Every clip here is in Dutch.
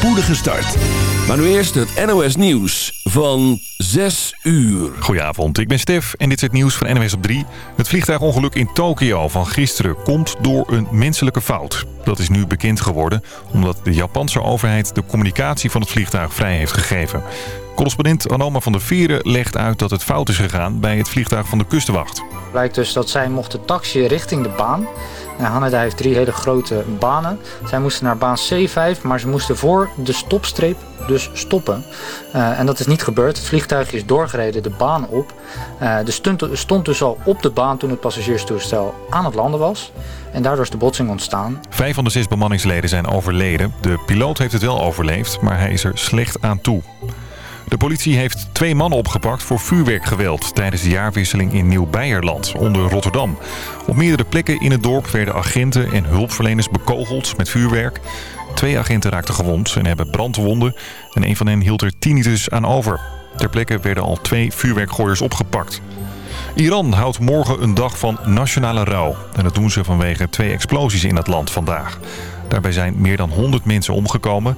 spoedige start. Maar nu eerst het NOS Nieuws van 6 uur. Goedenavond, ik ben Stef en dit is het nieuws van NOS op 3. Het vliegtuigongeluk in Tokio van gisteren komt door een menselijke fout. Dat is nu bekend geworden omdat de Japanse overheid de communicatie van het vliegtuig vrij heeft gegeven. Correspondent Anoma van der Vieren legt uit dat het fout is gegaan bij het vliegtuig van de kustwacht. Blijkt dus dat zij mochten taxiën richting de baan. En Haneda heeft drie hele grote banen. Zij moesten naar baan C5, maar ze moesten voor de stopstreep dus stoppen. Uh, en dat is niet gebeurd. Het vliegtuig is doorgereden de baan op. Uh, de stond, stond dus al op de baan toen het passagierstoestel aan het landen was. En daardoor is de botsing ontstaan. Vijf van de zes bemanningsleden zijn overleden. De piloot heeft het wel overleefd, maar hij is er slecht aan toe. De politie heeft twee mannen opgepakt voor vuurwerkgeweld... tijdens de jaarwisseling in Nieuw-Beierland, onder Rotterdam. Op meerdere plekken in het dorp werden agenten en hulpverleners bekogeld met vuurwerk. Twee agenten raakten gewond en hebben brandwonden... en een van hen hield er tinnitus aan over. Ter plekke werden al twee vuurwerkgooiers opgepakt. Iran houdt morgen een dag van nationale rouw. En dat doen ze vanwege twee explosies in het land vandaag. Daarbij zijn meer dan 100 mensen omgekomen.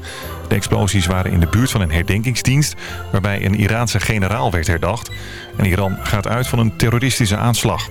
De explosies waren in de buurt van een herdenkingsdienst... waarbij een Iraanse generaal werd herdacht. En Iran gaat uit van een terroristische aanslag.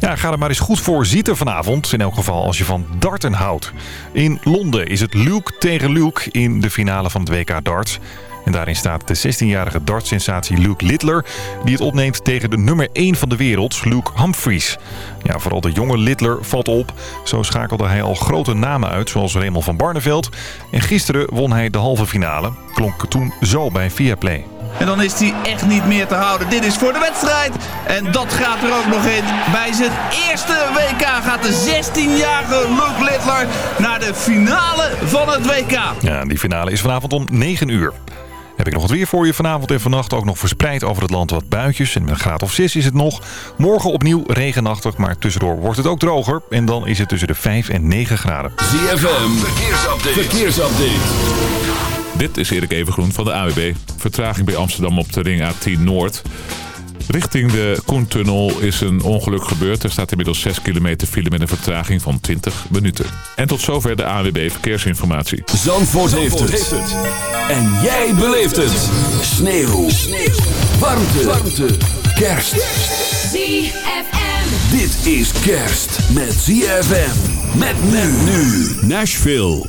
Ja, ga er maar eens goed voor zitten vanavond. In elk geval als je van darten houdt. In Londen is het Luke tegen Luke in de finale van het WK darts. En daarin staat de 16-jarige dartsensatie Luke Littler... die het opneemt tegen de nummer 1 van de wereld, Luke Humphries. Ja, vooral de jonge Littler valt op. Zo schakelde hij al grote namen uit, zoals Raymond van Barneveld. En gisteren won hij de halve finale. Klonk toen zo bij Viaplay. En dan is hij echt niet meer te houden. Dit is voor de wedstrijd. En dat gaat er ook nog in. Bij zijn eerste WK gaat de 16-jarige Luke Littler naar de finale van het WK. Ja, die finale is vanavond om 9 uur. Heb ik nog wat weer voor je vanavond en vannacht. Ook nog verspreid over het land wat buitjes. En met een graad of 6 is het nog. Morgen opnieuw regenachtig, maar tussendoor wordt het ook droger. En dan is het tussen de 5 en 9 graden. ZFM, verkeersupdate. verkeersupdate. Dit is Erik Evengroen van de AWB. Vertraging bij Amsterdam op de ring A10 Noord. Richting de Koentunnel is een ongeluk gebeurd. Er staat inmiddels 6 kilometer file met een vertraging van 20 minuten. En tot zover de AWB Verkeersinformatie. Zandvoort, Zandvoort heeft, het. En jij beleeft het. Sneeuw. Sneeuw. Warmte. Warmte. Kerst. ZFM. Dit is kerst met ZFM. Met men nu. Nashville.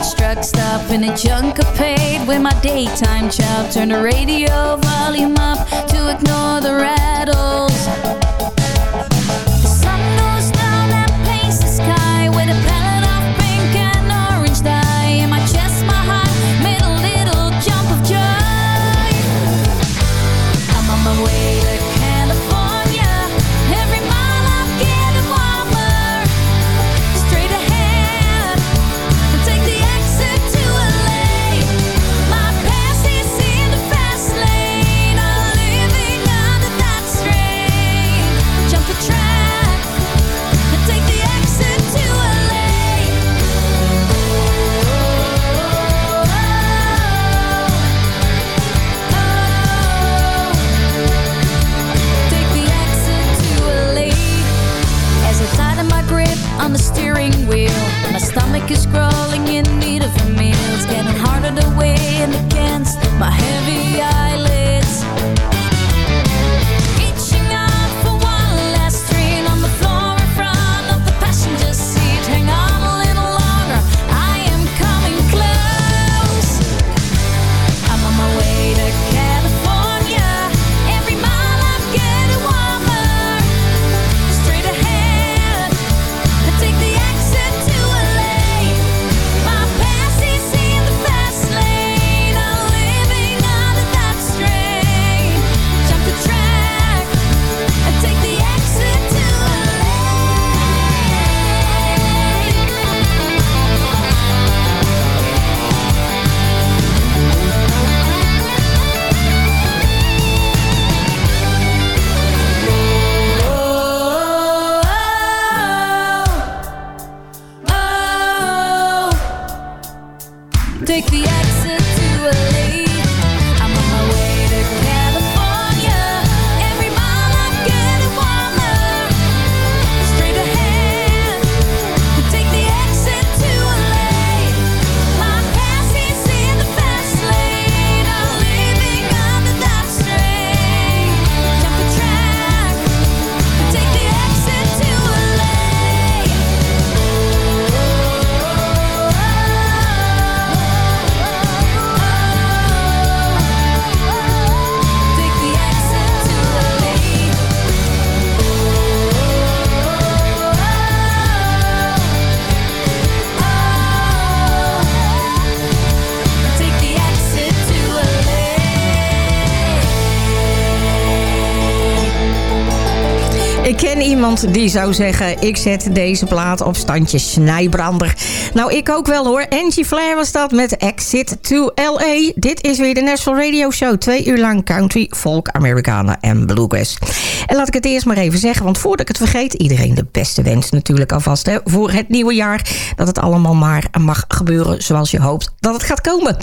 each truck stop in a chunk of paid with my daytime job. Turn the radio volume up to ignore the rattles. Die zou zeggen... ik zet deze plaat op standje snijbrander. Nou, ik ook wel hoor. Angie Flair was dat met Exit to L.A. Dit is weer de National Radio Show. Twee uur lang country, folk, Americana en bluegrass. En laat ik het eerst maar even zeggen, want voordat ik het vergeet... iedereen de beste wens natuurlijk alvast hè, voor het nieuwe jaar. Dat het allemaal maar mag gebeuren zoals je hoopt dat het gaat komen.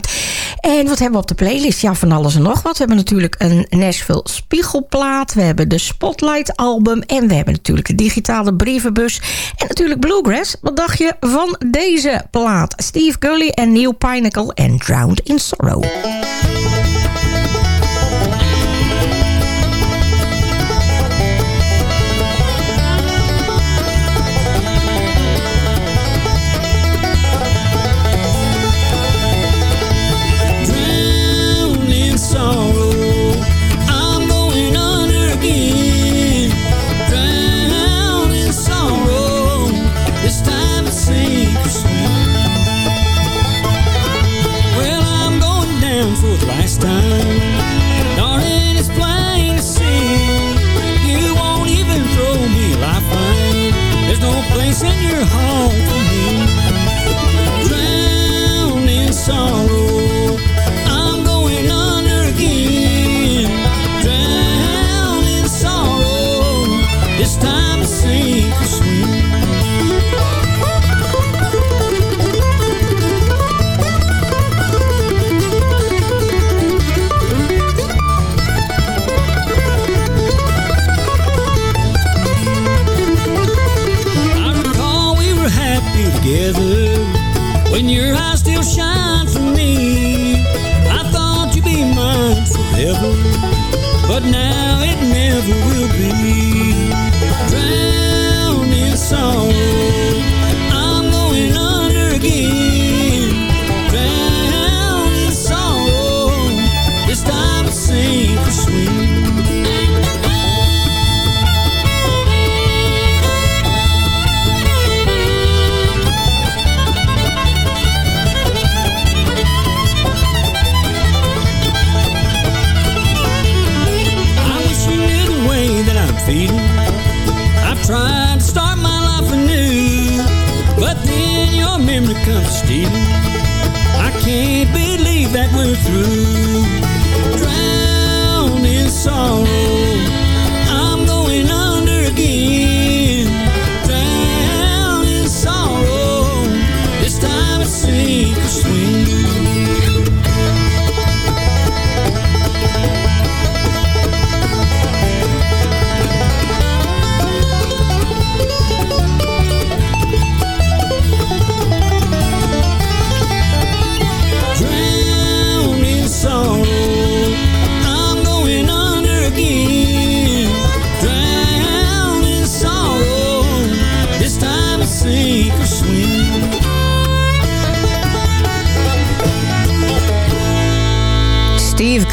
En wat hebben we op de playlist? Ja, van alles en nog wat. We hebben natuurlijk een Nashville Spiegelplaat. We hebben de Spotlight album. En we hebben natuurlijk de digitale brievenbus. En natuurlijk Bluegrass. Wat dacht je van deze plaat? Steve Gully en Neil Pinnacle en Drowned in Sorrow.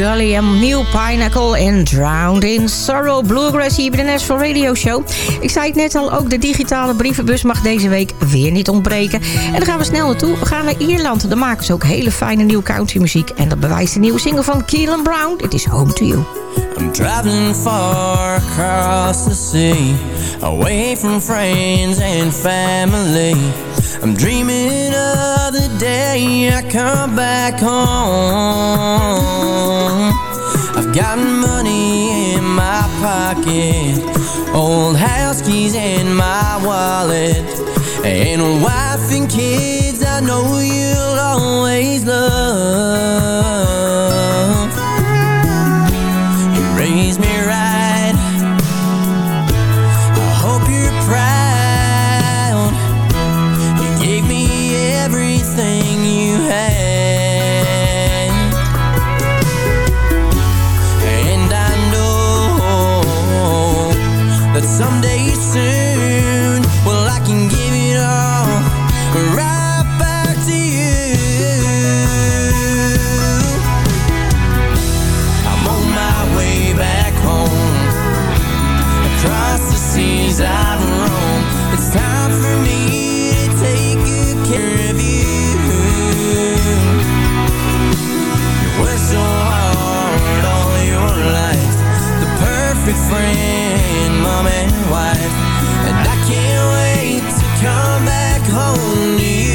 Gully en Pineapple en Drowned in Sorrow Bluegrass hier bij de Nashville Radio Show. Ik zei het net al, ook de digitale brievenbus mag deze week weer niet ontbreken. En dan gaan we snel naartoe. We gaan naar Ierland. Daar maken ze ook hele fijne nieuwe countrymuziek. En dat bewijst de nieuwe single van Keelan Brown. It is Home to You. I'm traveling far across the sea Away from friends and family. I'm dreaming of the day I come back home. I've got money in my pocket Old house keys in my wallet And a wife and kids I know you'll always love. dancing like you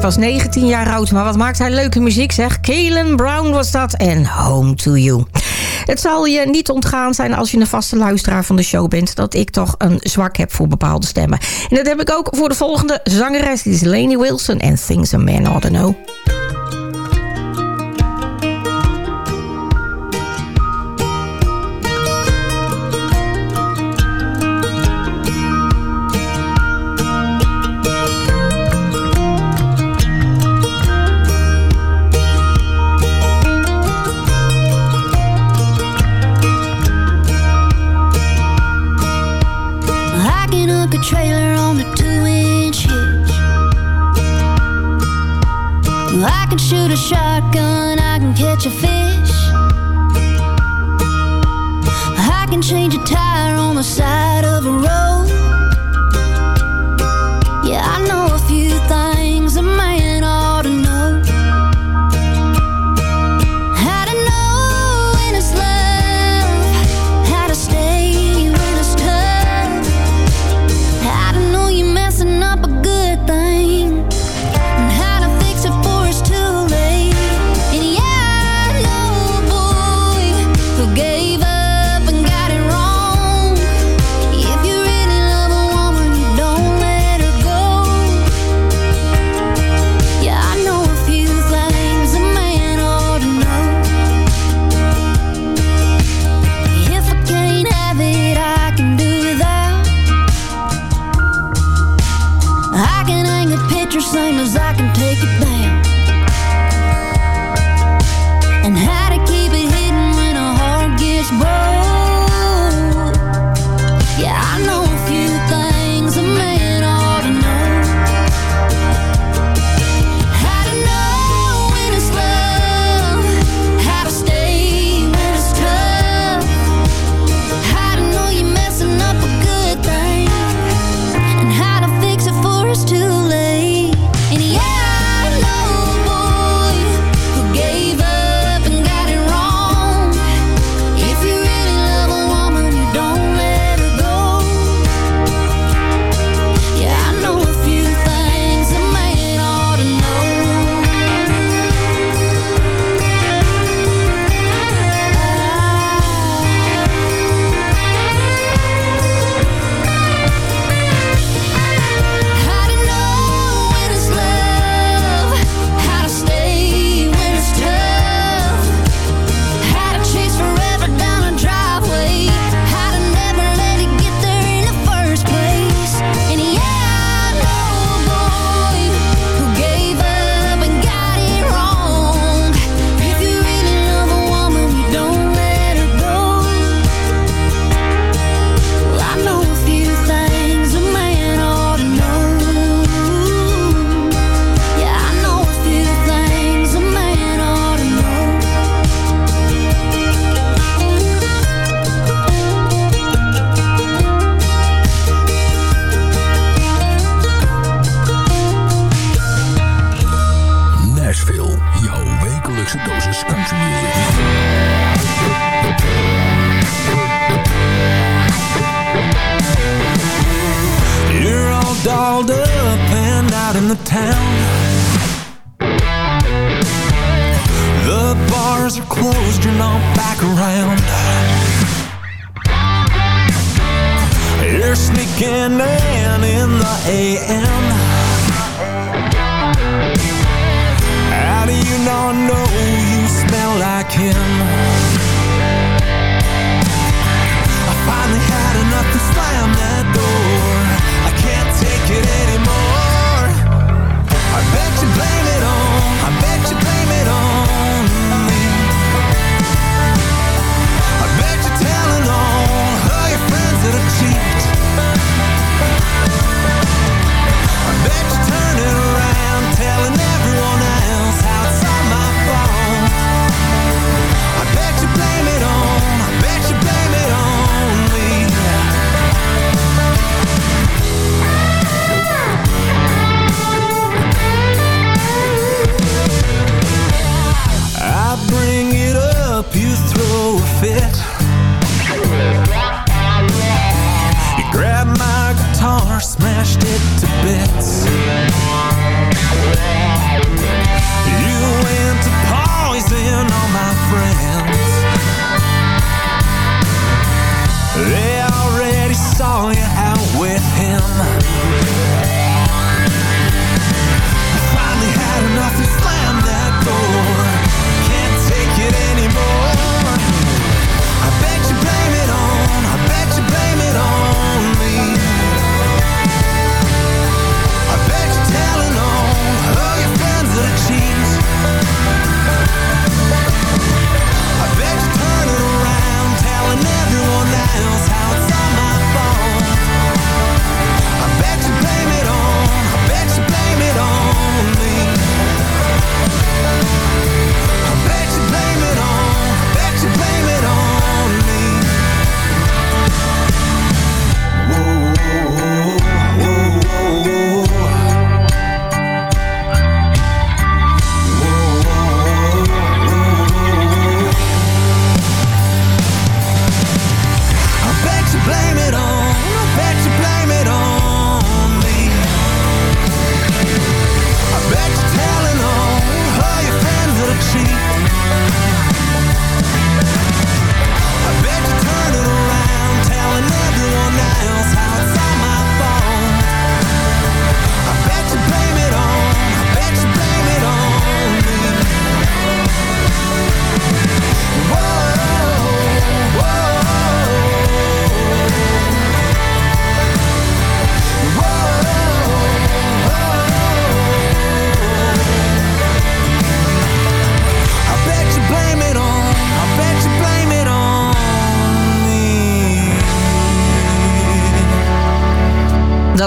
Was 19 jaar oud, maar wat maakt hij leuke muziek zeg. Kalen Brown was dat en Home to You. Het zal je niet ontgaan zijn als je een vaste luisteraar van de show bent... dat ik toch een zwak heb voor bepaalde stemmen. En dat heb ik ook voor de volgende zangeres. Die is Laney Wilson en Things a Man Ought to Know. town.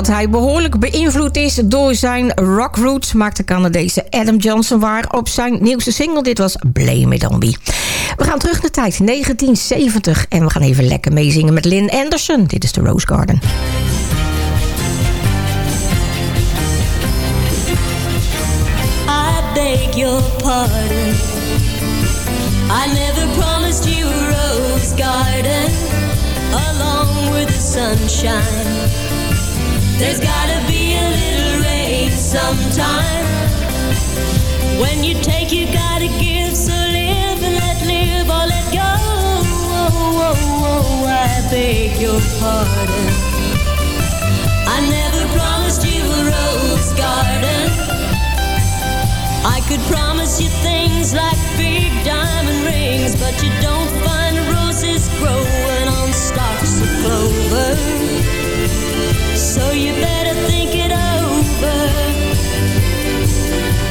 Dat hij behoorlijk beïnvloed is door zijn rock roots... maakt de Canadese Adam Johnson waar op zijn nieuwste single. Dit was Blame It On Me. We gaan terug naar tijd, 1970. En we gaan even lekker meezingen met Lynn Anderson. Dit is de Rose Garden. I your pardon. I never promised you rose garden along with the sunshine. There's gotta be a little rain sometime. When you take, you gotta give. So live and let live or let go. Oh, oh, oh, I beg your pardon. I never promised you a rose garden. I could promise you things like big diamond rings, but you don't find roses growing on stalks of clover. So you better think it over.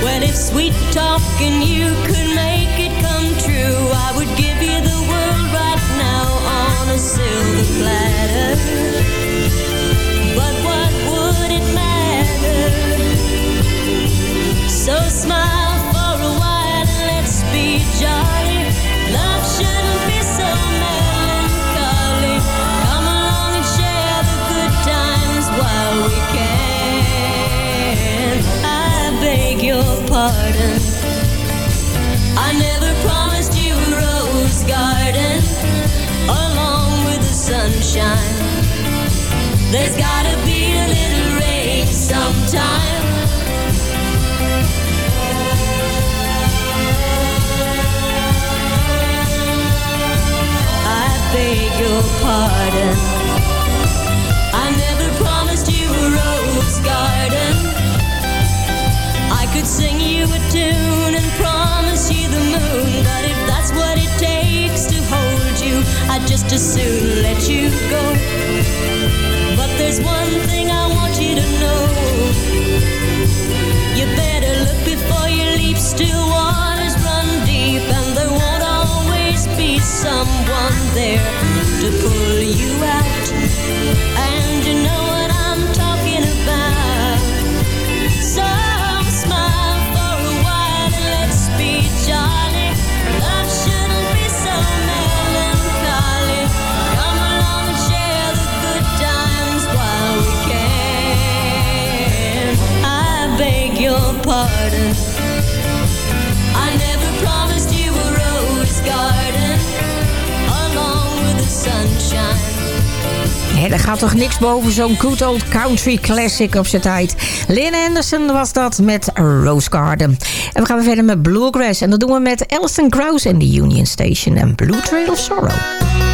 Well, if sweet talking you could make it come true, I would give you the world right now on a silver platter. There's gotta be a little rain sometime. I beg your pardon. I never promised you a rose garden. I could sing you a tune and promise you the moon, but if that's what it takes to hold you, I'd just as soon let you go. There's one thing I want you to know. You better look before you leap, still waters run deep, and there won't always be someone there to pull you out. Ja, er gaat toch niks boven zo'n good old country classic op zijn tijd. Lynn Anderson was dat met Rose Garden. En we gaan verder met Bluegrass. En dat doen we met Alison Krauss en de Union Station en Blue Trail of Sorrow.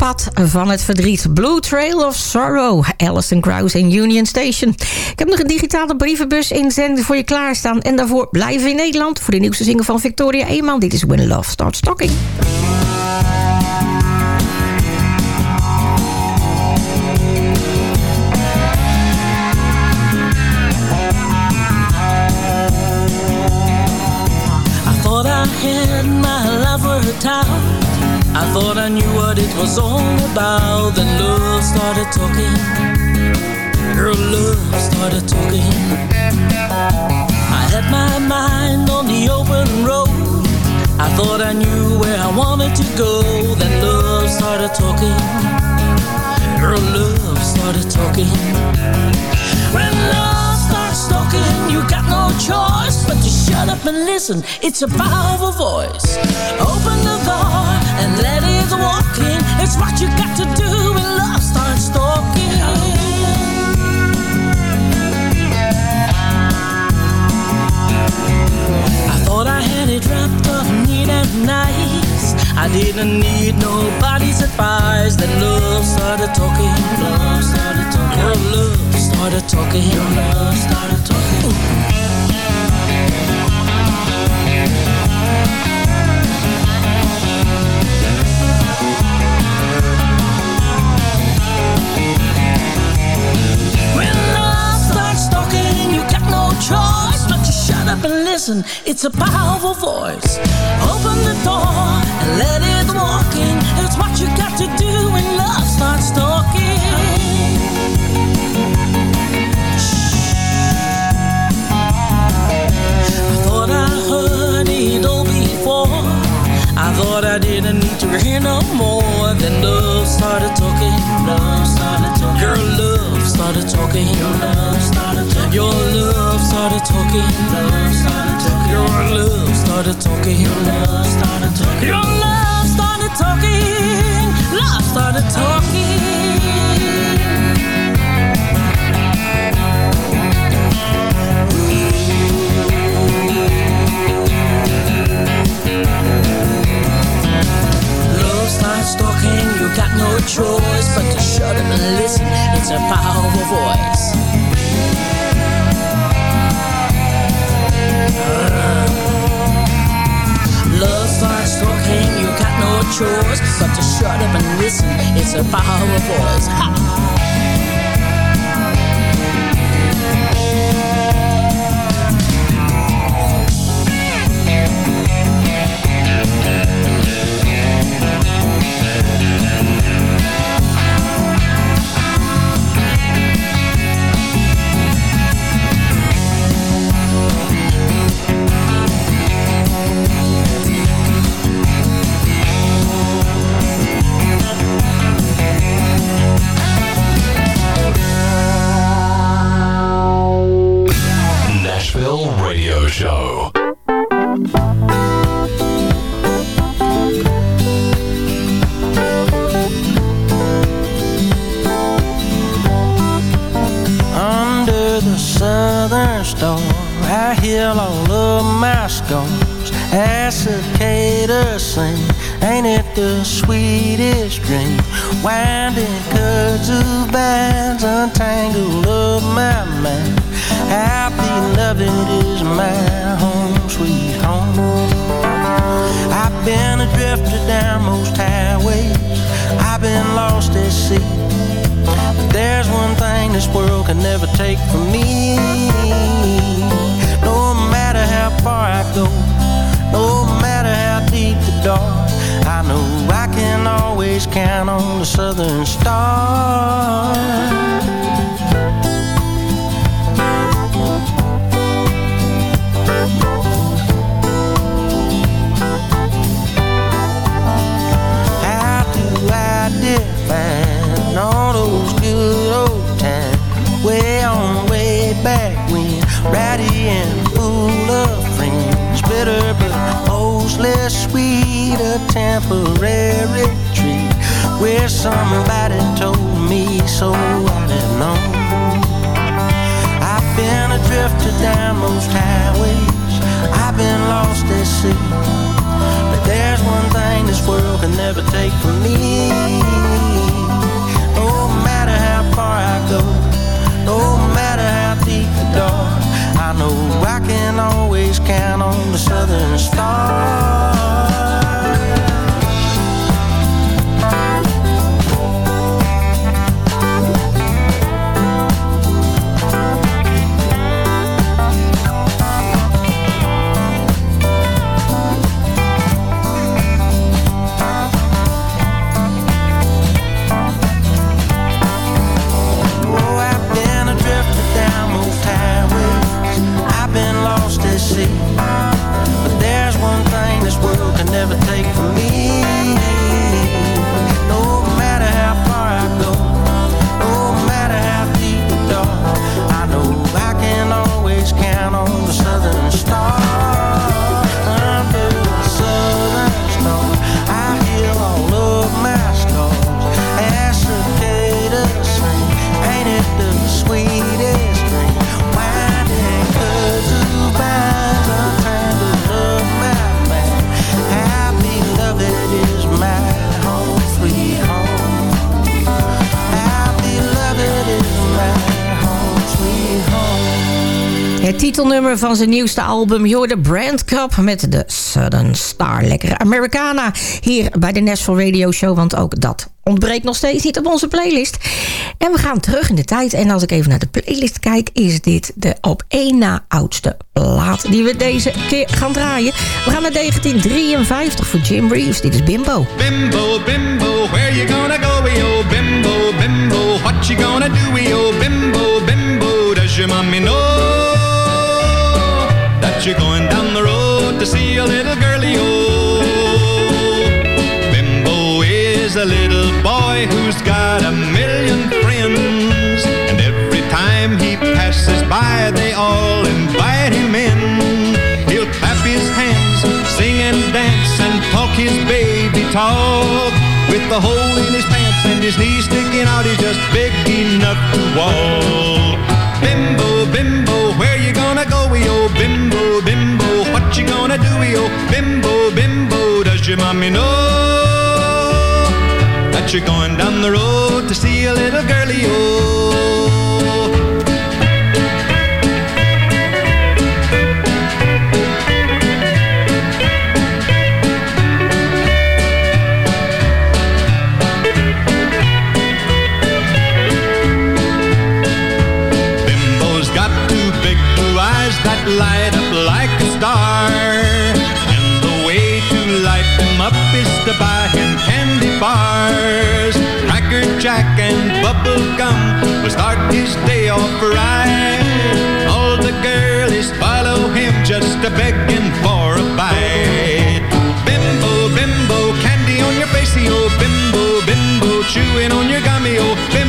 Pad van het verdriet. Blue Trail of Sorrow, Alison Krauss en Union Station. Ik heb nog een digitale brievenbus inzending voor je klaarstaan. En daarvoor blijven in Nederland voor de nieuwste zingen van Victoria Eenman. Dit is When Love Starts Talking. I thought I knew what it was all about. Then love started talking. Girl, love started talking. I had my mind on the open road. I thought I knew where I wanted to go. Then love started talking. Girl, love started talking. When love starts talking, you got no choice but to shut up and listen. It's a powerful voice. Open the door and let it walk in. It's what you got to do when love starts talking. I thought I had it wrapped up neat and nice. I didn't need nobody's advice. Then love started talking. Love started talking. Girl, love started talking. Your love started talking. Up and listen. It's a powerful voice. Open the door and let it walk in. It's what you got to do when love starts talking. Shh. I thought I heard it all before. I thought I didn't need to hear no more. Then love started talking. Love started talking. Girl, love started talking. Your love started talking. Your love started talking. Love started talking. Your love started talking. Your love started talking. Your love started talking. Love started talking. Love starts talking, you got no choice but to shut up and listen. It's a powerful voice. Love starts talking, you got no choice but to shut up and listen. It's a powerful voice. Ha! Somebody told me so I'd have known. I've been adrift down most highways. I've been lost at sea. But there's one thing this world can never take from me. No matter how far I go, no matter how deep the dark, I know I can always count on the Southern Star. Titelnummer van zijn nieuwste album, je hoorde Brand Cup met de Southern Star. Lekkere Americana hier bij de Nashville Radio Show, want ook dat ontbreekt nog steeds niet op onze playlist. En we gaan terug in de tijd en als ik even naar de playlist kijk, is dit de op één na oudste plaat die we deze keer gaan draaien. We gaan naar 1953 voor Jim Reeves, dit is Bimbo. Bimbo, bimbo, where you gonna go, yo? Bimbo, bimbo, what you gonna do, yo? Bimbo, bimbo, does your mommy know to see a little girlie, oh? Bimbo is a little boy who's got a million friends, and every time he passes by, they all invite him in. He'll clap his hands, sing and dance, and talk his baby talk. With the hole in his pants and his knees sticking out, he's just big enough to walk. Bimbo, bimbo, gonna do, yo? Bimbo, bimbo, does your mommy know that you're going down the road to see a little girlie, oh? Bubble gum will start his day off right. All the girlies follow him just a begging for a bite. Bimbo, bimbo, candy on your face, oh bimbo, bimbo, chewing on your gummy, oh bimbo,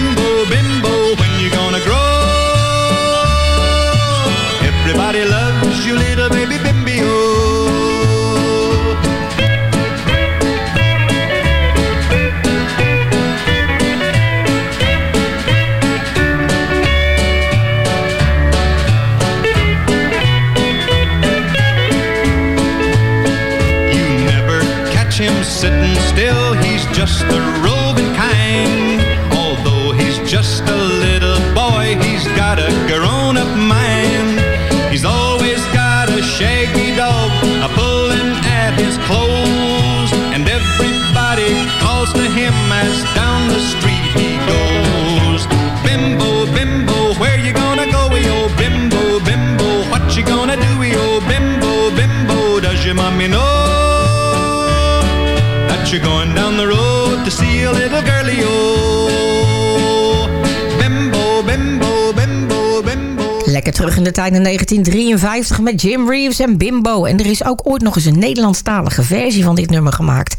terug in de tijd naar 1953 met Jim Reeves en Bimbo. En er is ook ooit nog eens een Nederlandstalige versie van dit nummer gemaakt.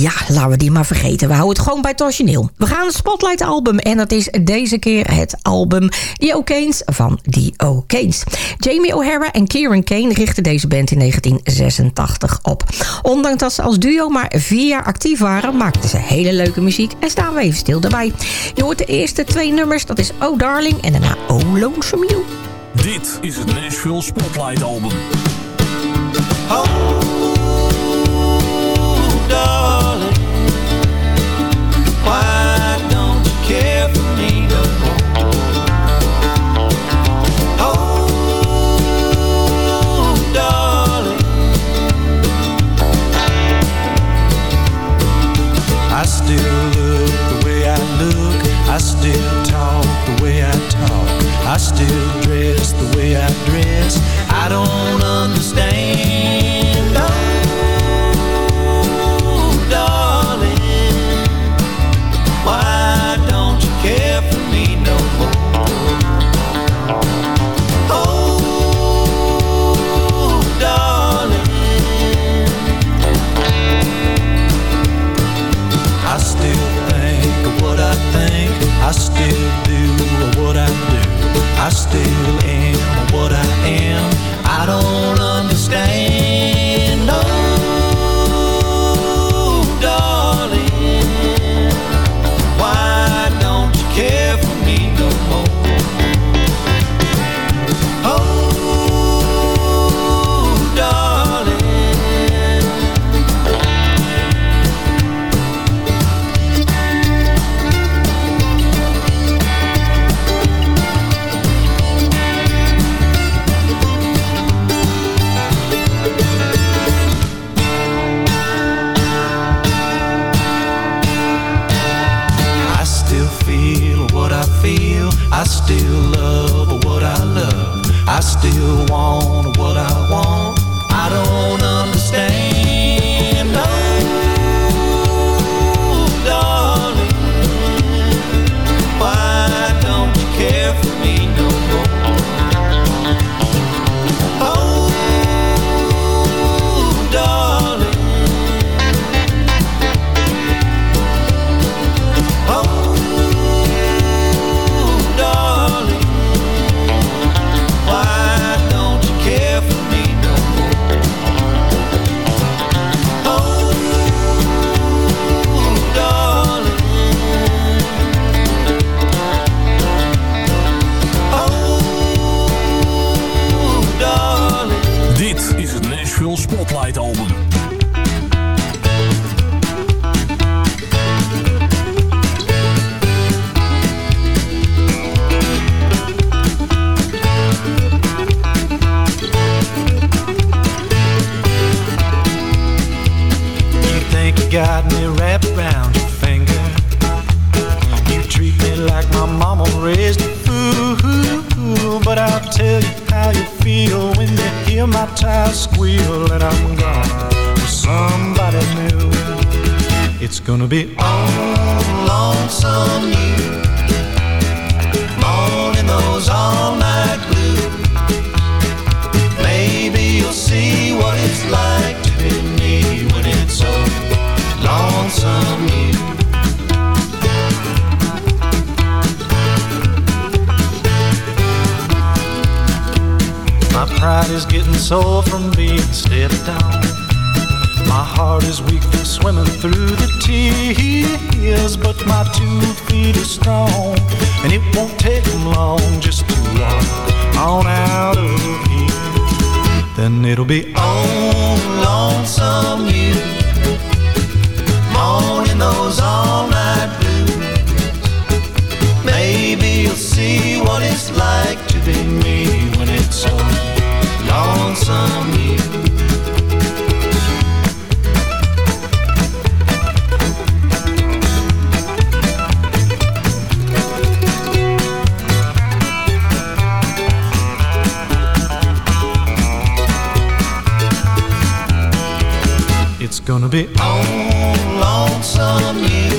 Ja, laten we die maar vergeten. We houden het gewoon bij het origineel. We gaan het Spotlight album en dat is deze keer het album The O'Kanes van The O'Kanes. Jamie O'Hara en Kieran Kane richtten deze band in 1986 op. Ondanks dat ze als duo maar vier jaar actief waren, maakten ze hele leuke muziek en staan we even stil daarbij. Je hoort de eerste twee nummers, dat is Oh Darling en daarna Oh Lonesome You. Dit is het Nashville Spotlight album. Oh. I still dress the way Gonna be on lonesome you.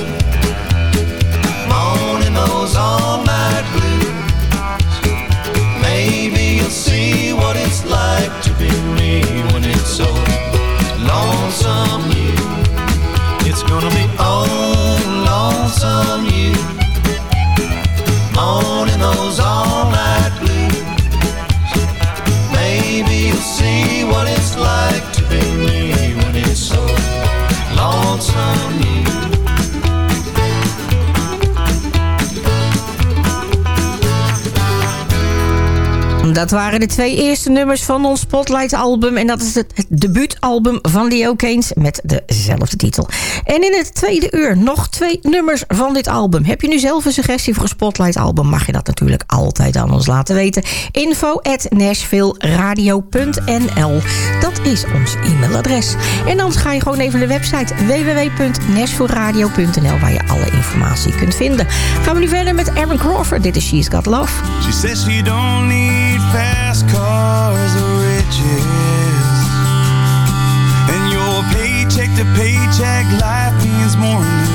Dat waren de twee eerste nummers van ons Spotlight-album. En dat is het, debuutalbum van Leo Keynes met dezelfde titel. En in het tweede uur nog twee nummers van dit album. Heb je nu zelf een suggestie voor een Spotlight-album? Mag je dat natuurlijk altijd aan ons laten weten. Info at Dat is ons e-mailadres. En dan ga je gewoon even naar de website www.nashvilleradio.nl waar je alle informatie kunt vinden. Gaan we nu verder met Aaron Crawford. Dit is She's Got Love. She says don't need fast cars or riches. And your paycheck to paycheck life means more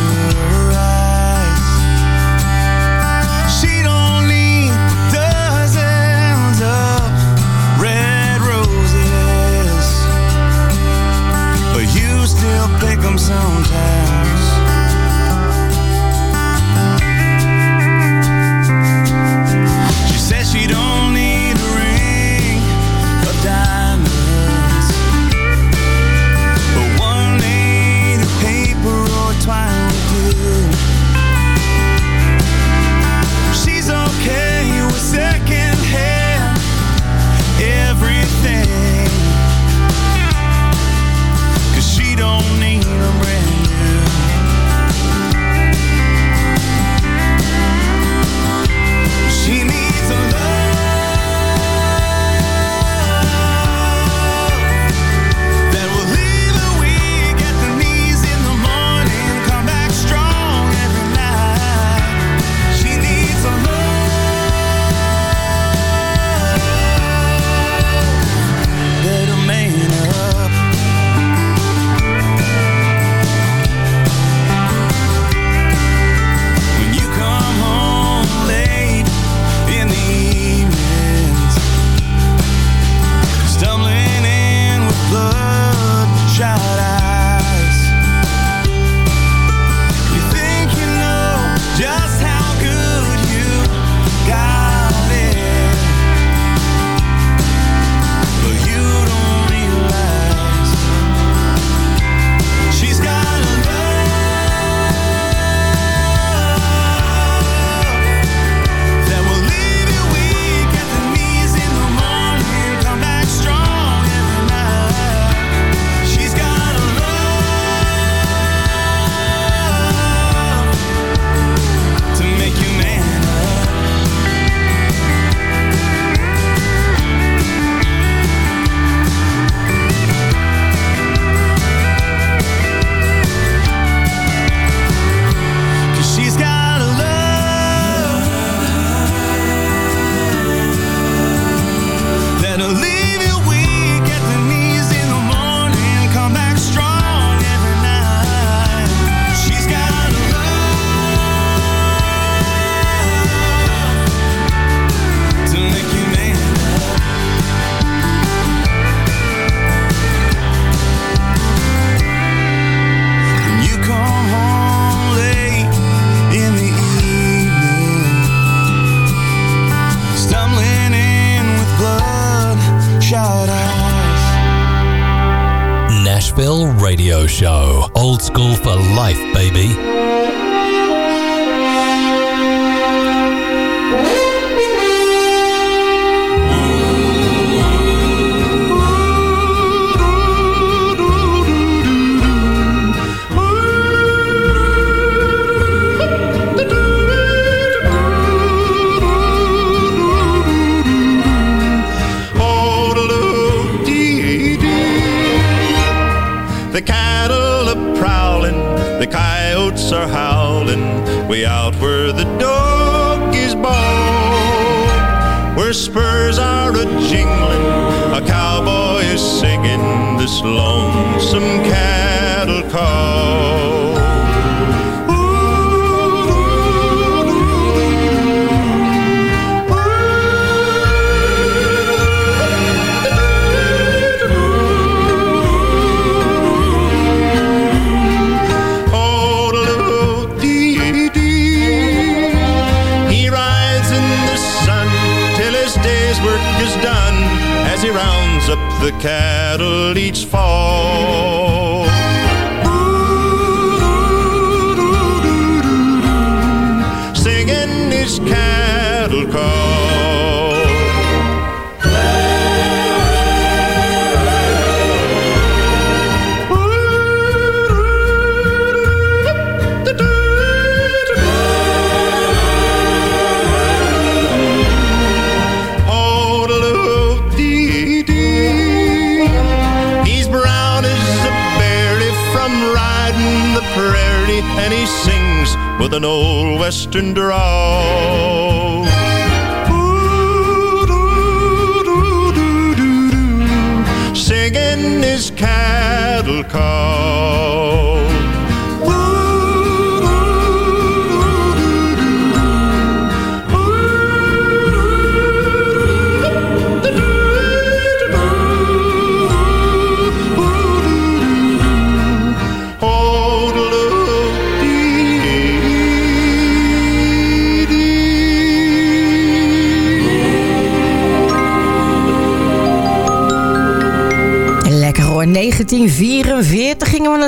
western draw. Oh.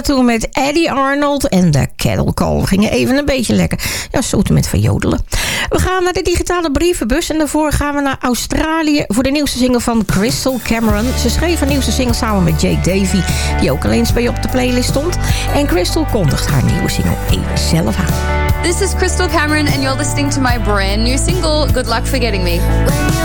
Toen met Eddie Arnold en de Kettle Call. Gingen even een beetje lekker. Ja, zoeten met van jodelen. We gaan naar de digitale brievenbus en daarvoor gaan we naar Australië voor de nieuwste single van Crystal Cameron. Ze schreef een nieuwste single samen met Jake Davy, die ook al eens bij je op de playlist stond. En Crystal kondigt haar nieuwe single even zelf aan. This is Crystal Cameron and you're listening to my brand new single Good Luck Forgetting Me.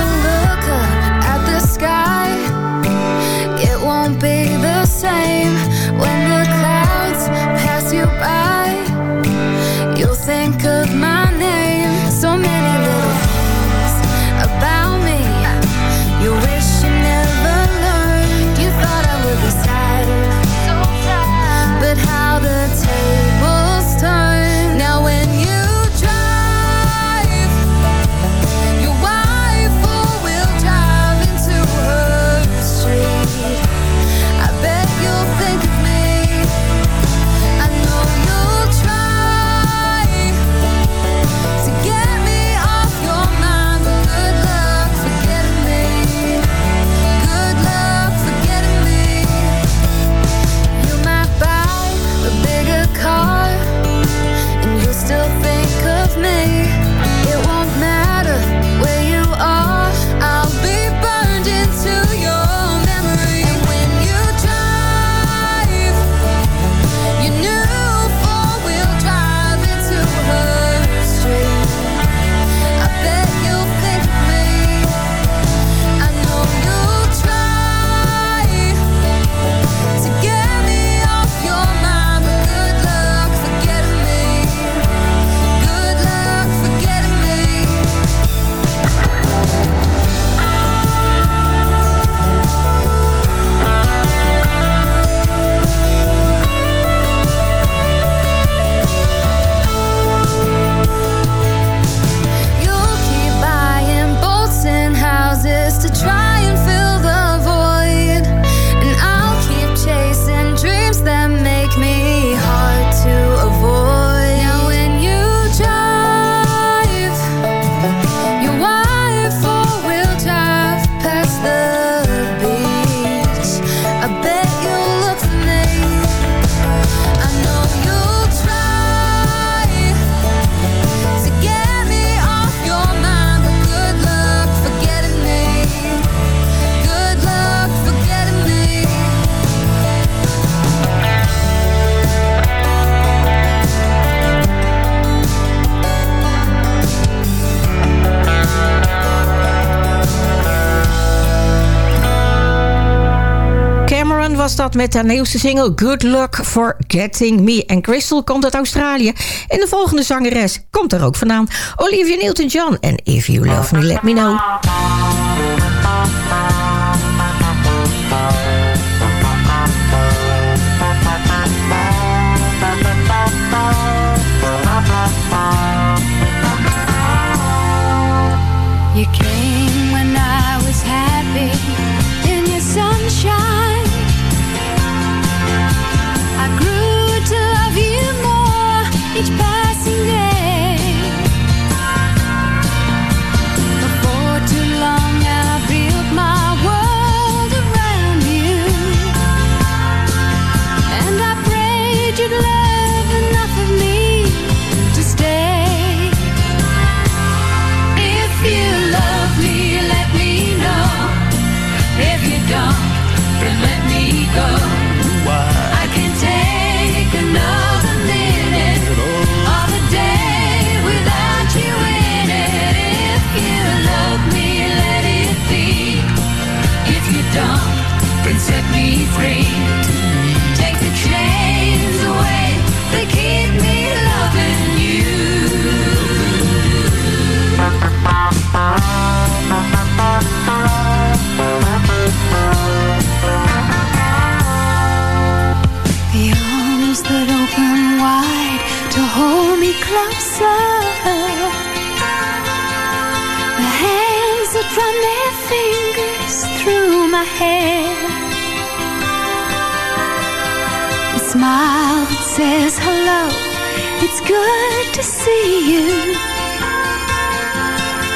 dat met haar nieuwste single Good Luck for Getting Me. En Crystal komt uit Australië. En de volgende zangeres komt er ook vandaan. Olivia Newton-John en If You Love Me Let Me Know.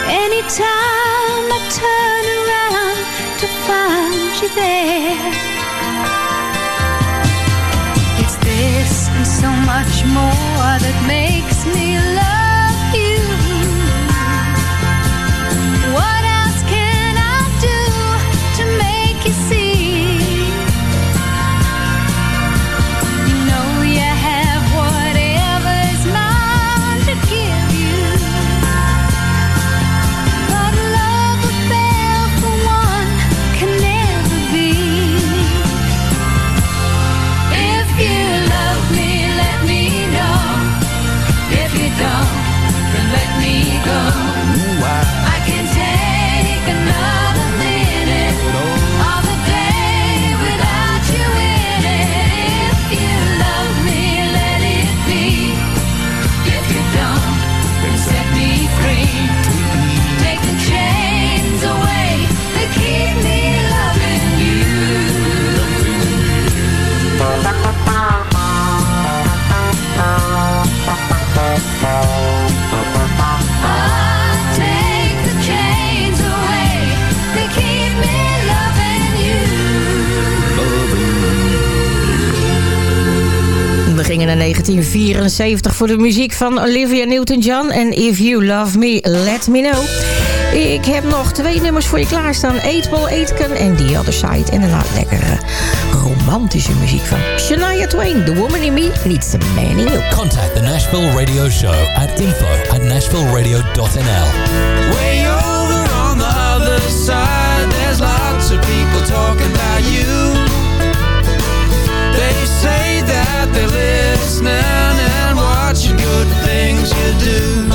Anytime I turn around to find you there. Much more that makes me love you. We gingen naar 1974 voor de muziek van Olivia Newton-John. En If You Love Me, Let Me Know. Ik heb nog twee nummers voor je klaarstaan. 8 Ball Aitken en The Other Side. En daarna lekkere romantische muziek van Shania Twain. The Woman in Me Needs a Man in You. Contact the Nashville Radio Show at info at nashvilleradio.nl. Way over on the other side, there's lots of people talking about things you do.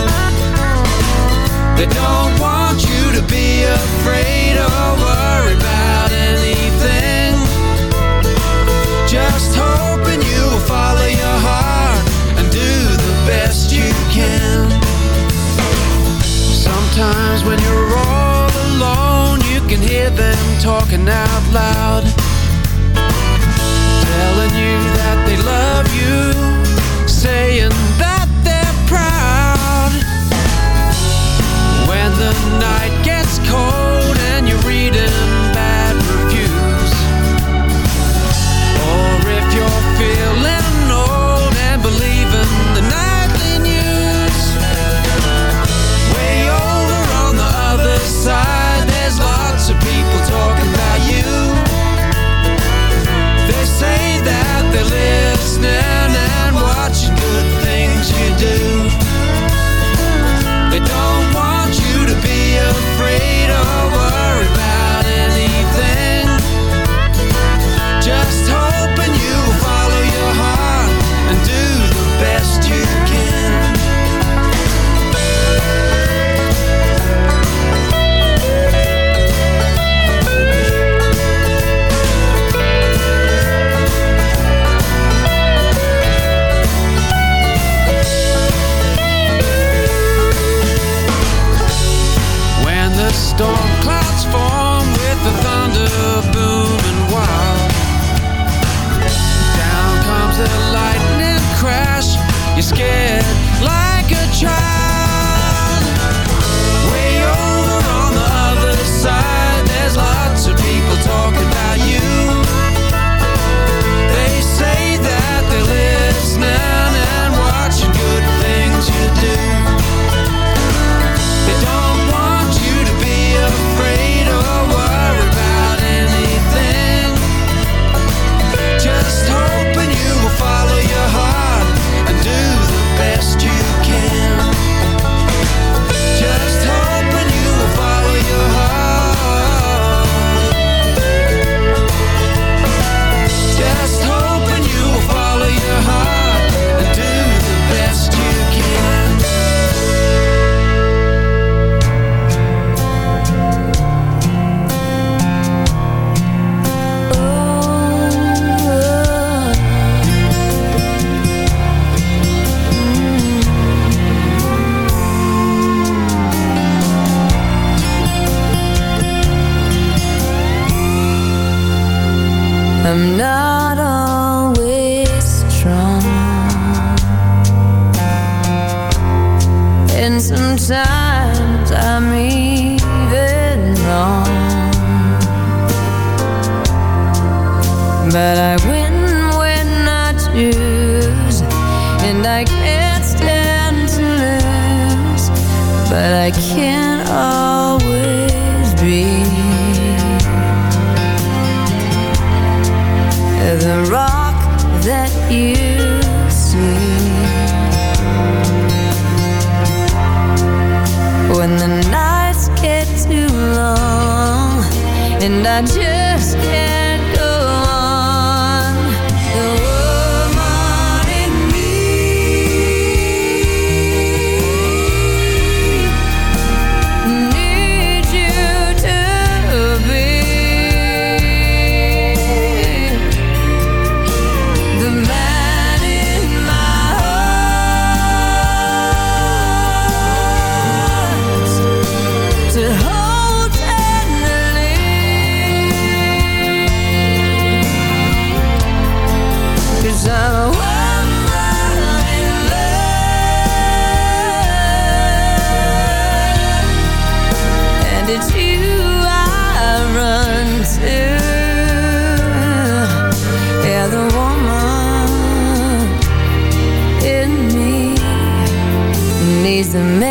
They don't want you to be afraid or worry about anything. Just hoping you will follow your heart and do the best you can. Sometimes when you're all alone, you can hear them talking out loud, telling you that they love you, but I can't always be. The rock that you see when the nights get too long and I just the man